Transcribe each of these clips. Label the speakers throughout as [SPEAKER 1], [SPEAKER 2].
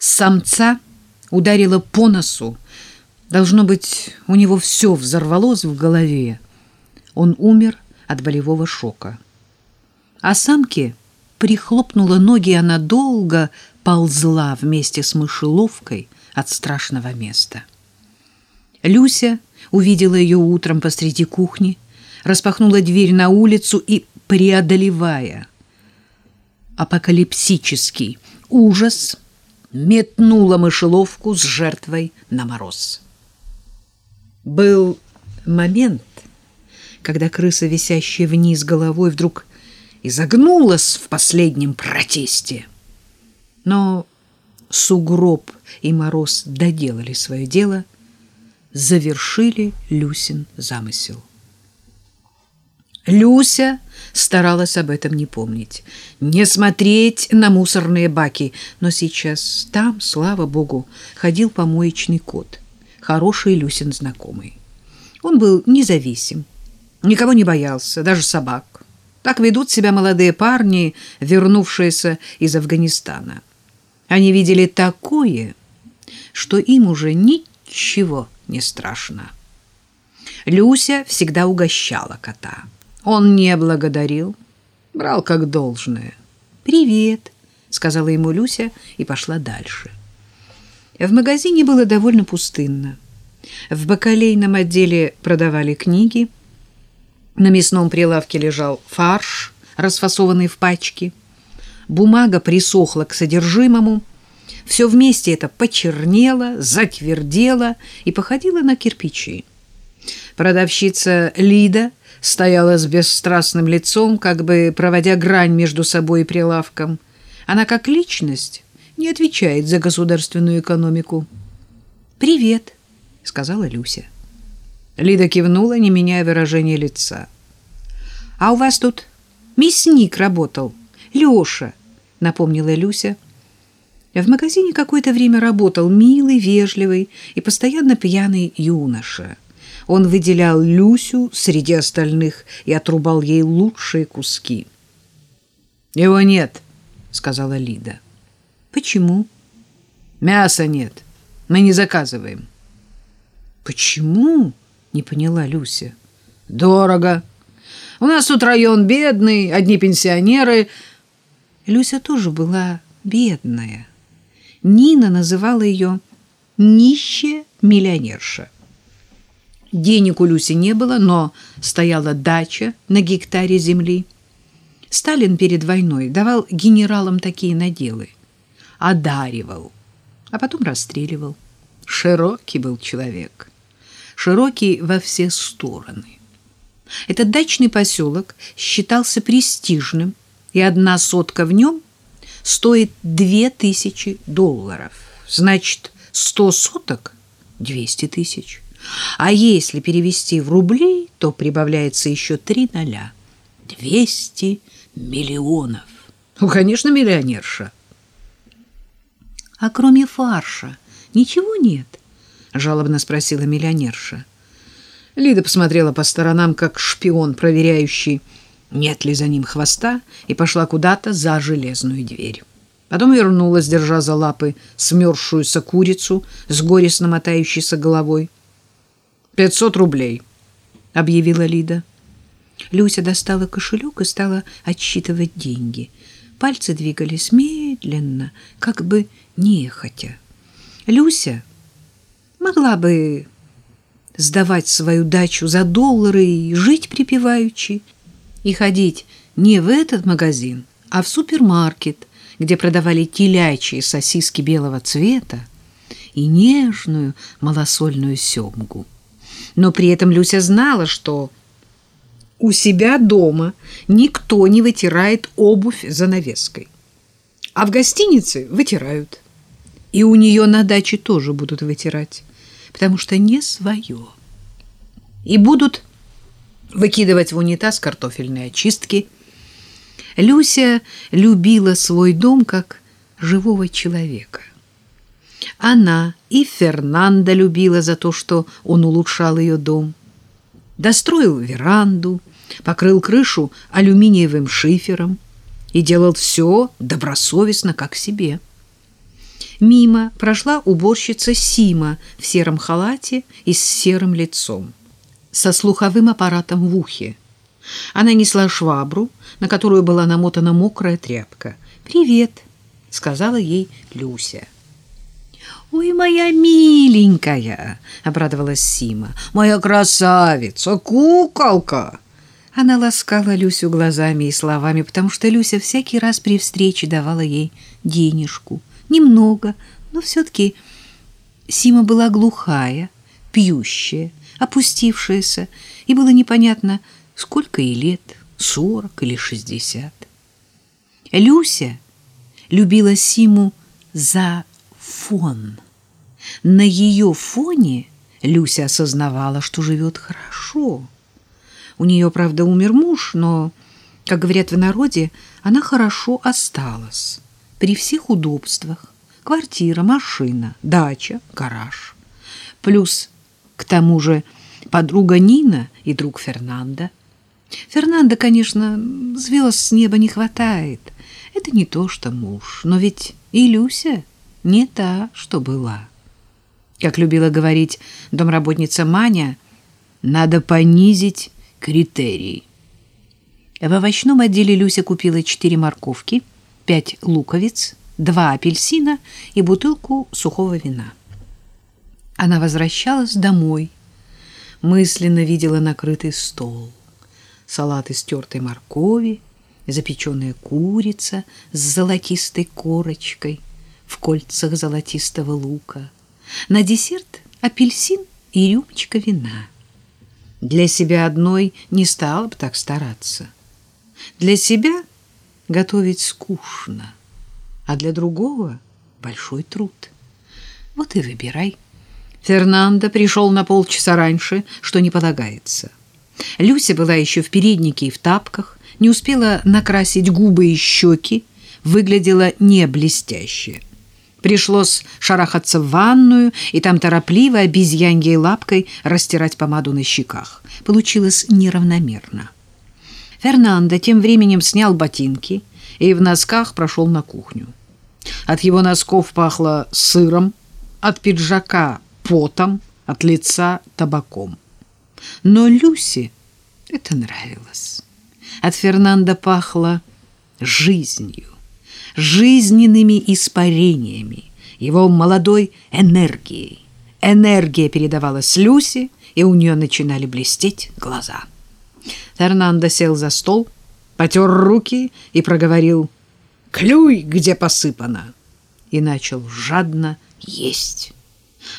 [SPEAKER 1] Самца ударило по носу. Должно быть, у него все взорвалось в голове. Он умер от болевого шока. А самке прихлопнула ноги, и она долго ползла вместе с мышеловкой от страшного места. Люся увидела ее утром посреди кухни, распахнула дверь на улицу и, преодолевая апокалипсический ужас, метнула мышеловку с жертвой на мороз. Был момент, когда крыса, висящая вниз головой, вдруг изогнулась в последнем протесте. Но сугроб и мороз доделали свое дело, завершили Люсин замысел. Люся старалась об этом не помнить, не смотреть на мусорные баки, но сейчас там, слава богу, ходил помоечный кот, хороший Люсин знакомый. Он был независим, никого не боялся, даже собак. Так ведут себя молодые парни, вернувшиеся из Афганистана. Они видели такое, что им уже ничего не страшно. Люся всегда угощала кота. Он не благодарил, брал как должное. «Привет», — сказала ему Люся и пошла дальше. В магазине было довольно пустынно. В бакалейном отделе продавали книги. На мясном прилавке лежал фарш, расфасованный в пачки. Бумага присохла к содержимому. Все вместе это почернело, затвердело и походило на кирпичи. Продавщица Лида стояла с бесстрастным лицом, как бы проводя грань между собой и прилавком. Она как личность не отвечает за государственную экономику. «Привет», — сказала Люся. Лида кивнула, не меняя выражения лица. «А у вас тут мясник работал, Леша», — напомнила Люся. В магазине какое-то время работал милый, вежливый и постоянно пьяный юноша. Он выделял Люсю среди остальных и отрубал ей лучшие куски. «Его нет», — сказала Лида. «Почему?» «Мяса нет. Мы не заказываем».
[SPEAKER 2] «Почему?» — не поняла Люся.
[SPEAKER 1] «Дорого. У нас тут район бедный, одни пенсионеры».
[SPEAKER 2] Люся тоже была бедная. Нина называла ее «нищая миллионерша». Денег у Люси не было, но стояла дача на гектаре земли. Сталин перед войной давал генералам такие наделы. Одаривал, а потом расстреливал. Широкий был человек. Широкий во все стороны. Этот дачный поселок считался престижным, и одна сотка в нем стоит две тысячи долларов. Значит, сто соток — двести тысяч. А если перевести в рубли, то прибавляется еще три ноля. Двести миллионов.
[SPEAKER 1] Ну, конечно, миллионерша.
[SPEAKER 2] А кроме фарша ничего нет? Жалобно спросила миллионерша.
[SPEAKER 1] Лида посмотрела по сторонам, как шпион, проверяющий, нет ли за ним хвоста, и пошла куда-то за железную дверь. Потом вернулась, держа за лапы смерзшуюся курицу с горестно мотающейся головой. Пятьсот рублей, — объявила Лида.
[SPEAKER 2] Люся достала кошелек и стала отсчитывать деньги. Пальцы двигались медленно, как бы нехотя. Люся могла бы сдавать свою дачу за доллары и жить припеваючи, и ходить не в этот магазин, а в супермаркет, где продавали телячьи сосиски белого цвета и нежную малосольную семгу но при этом Люся знала, что у себя дома никто не вытирает обувь за навеской. А в гостинице вытирают. И у нее на даче тоже будут вытирать, потому что не свое. И будут выкидывать в унитаз картофельные очистки. Люся любила свой дом как живого человека. Она и Фернанда любила за то, что он улучшал ее дом. Достроил веранду, покрыл крышу алюминиевым шифером и делал все добросовестно, как себе. Мимо прошла уборщица Сима в сером халате и с серым лицом, со слуховым аппаратом в ухе. Она несла швабру, на которую была намотана мокрая тряпка. «Привет», — сказала ей Люся. «Ой, моя миленькая!» — обрадовалась Сима. «Моя красавица, куколка!» Она ласкала Люсю глазами и словами, потому что Люся всякий раз при встрече давала ей денежку. Немного, но все-таки Сима была глухая, пьющая, опустившаяся, и было непонятно, сколько ей лет, сорок или шестьдесят. Люся любила Симу за фон. На ее фоне Люся осознавала, что живет хорошо. У нее, правда, умер муж, но, как говорят в народе, она хорошо осталась. При всех удобствах. Квартира, машина, дача, гараж. Плюс, к тому же, подруга Нина и друг Фернандо. Фернандо, конечно, звезд с неба не хватает. Это не то, что муж. Но ведь и Люся не та, что была. Как любила говорить домработница Маня, надо понизить критерии. В овощном отделе Люся купила четыре морковки, пять луковиц, два апельсина и бутылку сухого вина. Она возвращалась домой, мысленно видела накрытый стол, салат из тертой моркови, запеченная курица с золотистой корочкой — в кольцах золотистого лука. На десерт апельсин и рюмочка вина. Для себя одной не стала бы так стараться. Для себя готовить скучно, а для другого большой труд. Вот и выбирай. Фернандо пришел на полчаса раньше, что не полагается. Люся была еще в переднике и в тапках, не успела накрасить губы и щеки, выглядела не блестяще. Пришлось шарахаться в ванную и там торопливо обезьяньей лапкой растирать помаду на щеках. Получилось неравномерно. Фернандо тем временем снял ботинки и в носках прошел на кухню. От его носков пахло сыром, от пиджака потом, от лица табаком. Но Люси это нравилось. От Фернандо пахло жизнью жизненными испарениями, его молодой энергией. Энергия передавалась Люси, и у нее начинали блестеть глаза. Фернандо сел за стол, потер руки и проговорил «Клюй, где посыпано!» и начал жадно есть.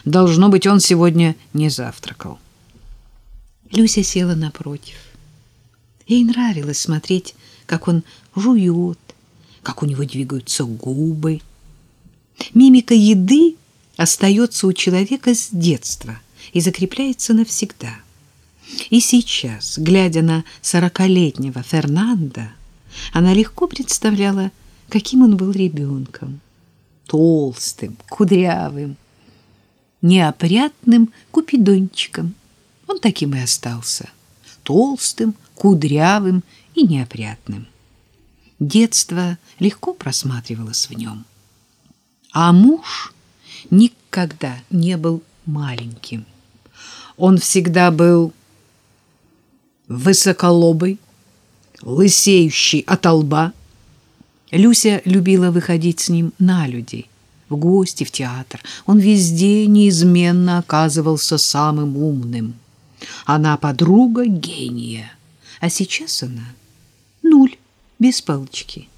[SPEAKER 2] Должно быть, он сегодня не завтракал. Люся села напротив. Ей нравилось смотреть, как он жует, как у него двигаются губы. Мимика еды остается у человека с детства и закрепляется навсегда. И сейчас, глядя на сорокалетнего Фернанда, она легко представляла, каким он был ребенком. Толстым, кудрявым, неопрятным купидончиком. Он таким и остался. Толстым, кудрявым и неопрятным. Детство легко просматривалось в нем. А муж никогда не был маленьким. Он всегда был высоколобый, лысеющий от лба. Люся любила выходить с ним на людей, в гости, в театр. Он везде неизменно оказывался самым умным. Она подруга гения, а сейчас она нуль без палочки.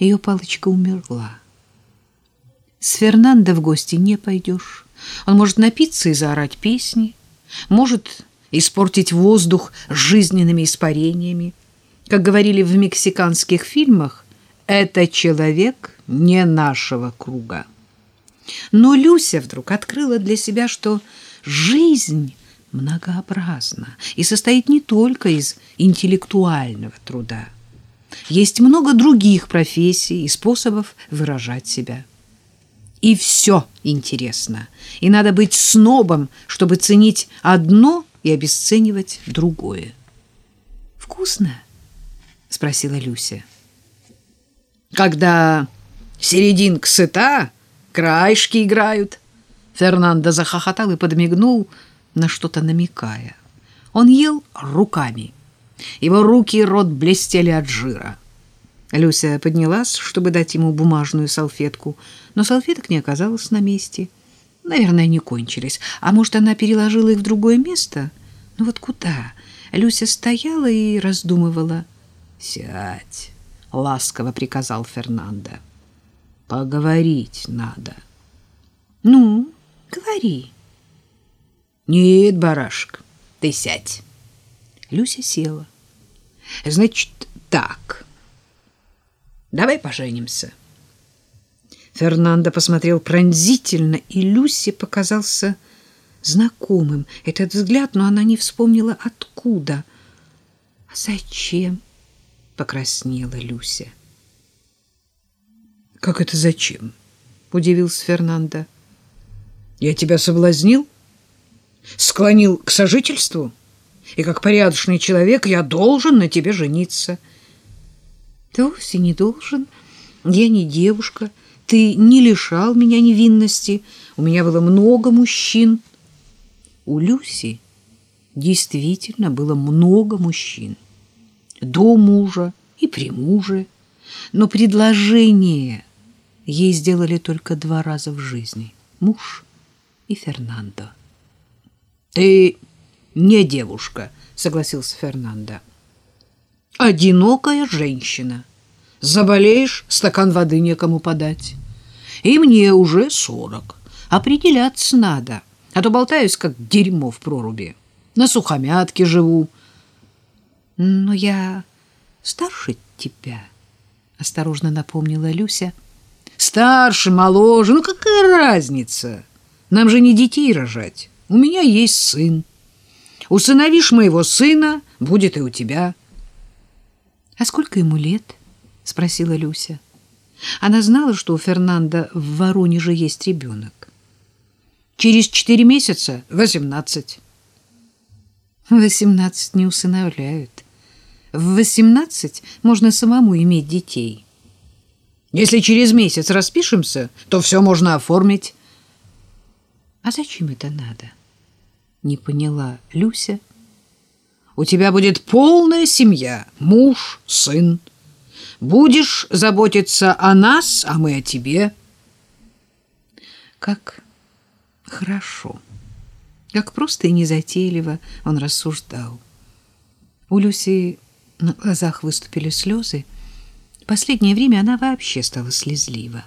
[SPEAKER 2] Ее палочка умерла. С Фернандо в гости не пойдешь. Он может напиться и заорать песни, может испортить воздух жизненными испарениями. Как говорили в мексиканских фильмах, это человек не нашего круга. Но Люся вдруг открыла для себя, что жизнь многообразна и состоит не только из интеллектуального труда. Есть много других профессий и способов выражать себя. И все интересно. И надо быть снобом, чтобы ценить одно и обесценивать другое. «Вкусно?» — спросила Люся. «Когда серединка сыта,
[SPEAKER 1] краешки играют. Фернандо захохотал и подмигнул, на что-то намекая. Он ел руками. Его руки и рот блестели от жира. Люся поднялась, чтобы дать ему бумажную салфетку, но салфеток не оказалось на месте. Наверное, не кончились. А может, она переложила их в другое место? Ну вот куда? Люся стояла и раздумывала. «Сядь», — ласково приказал Фернандо. «Поговорить надо».
[SPEAKER 2] «Ну, говори».
[SPEAKER 1] «Нет, барашек, ты сядь».
[SPEAKER 2] Люся села.
[SPEAKER 1] «Значит, так. Давай поженимся».
[SPEAKER 2] Фернандо посмотрел пронзительно, и Люсе показался знакомым этот взгляд, но она не вспомнила откуда. «А зачем?» — покраснела Люся.
[SPEAKER 1] «Как это зачем?» — удивился Фернандо. «Я тебя соблазнил? Склонил к сожительству? И как порядочный человек я должен на тебе жениться».
[SPEAKER 2] «Ты вовсе не должен. Я не девушка. Ты не лишал меня невинности. У меня было много мужчин». У Люси действительно было много мужчин. До мужа и при муже. Но предложение ей сделали только два раза в жизни. Муж и Фернандо.
[SPEAKER 1] «Ты не девушка», — согласился Фернандо. «Одинокая женщина. Заболеешь, стакан воды некому подать. И мне уже сорок. Определяться надо» а то болтаюсь, как дерьмо в проруби. На сухомятке живу.
[SPEAKER 2] — Но я старше тебя, — осторожно напомнила Люся.
[SPEAKER 1] — Старше, моложе, ну какая разница? Нам же не детей рожать. У меня есть сын. Усыновишь моего сына, будет и у тебя.
[SPEAKER 2] — А сколько ему лет? — спросила Люся. Она знала, что у Фернанда в Воронеже есть ребенок.
[SPEAKER 1] Через четыре месяца — восемнадцать.
[SPEAKER 2] Восемнадцать не усыновляют. В восемнадцать можно самому иметь детей.
[SPEAKER 1] Если через месяц распишемся, то все можно оформить.
[SPEAKER 2] А зачем это надо? Не поняла Люся.
[SPEAKER 1] У тебя будет полная семья, муж, сын. Будешь заботиться о нас, а мы о тебе.
[SPEAKER 2] Как хорошо. Как просто и незатейливо он рассуждал. У Люси на глазах выступили слезы. В последнее время она вообще стала слезлива.